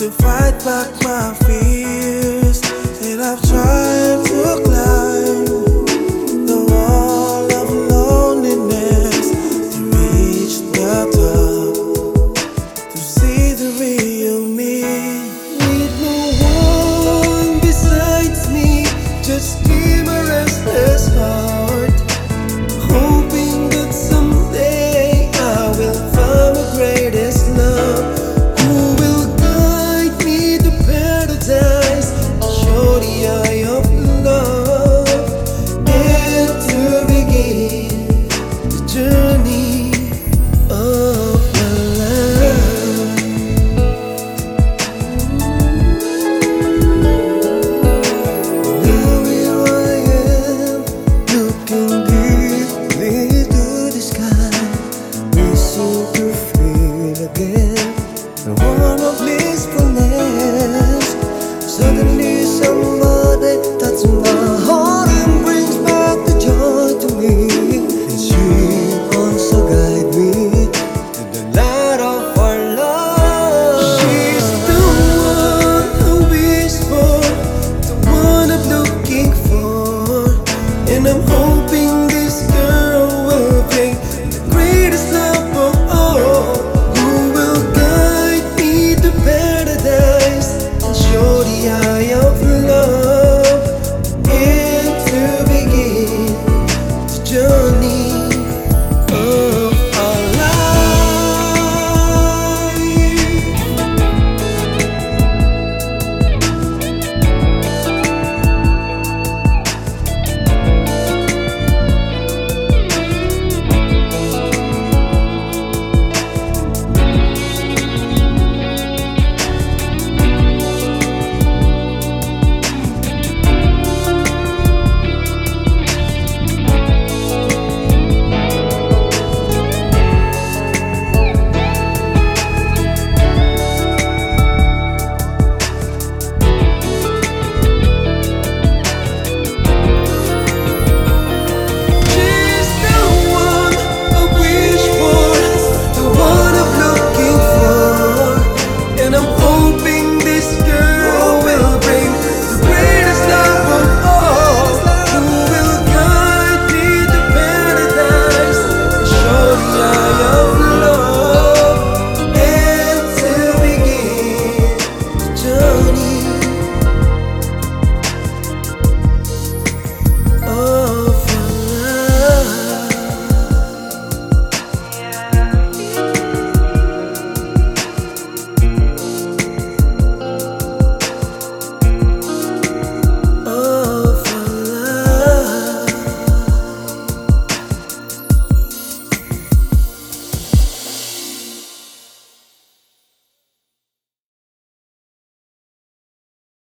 to fight back my fear.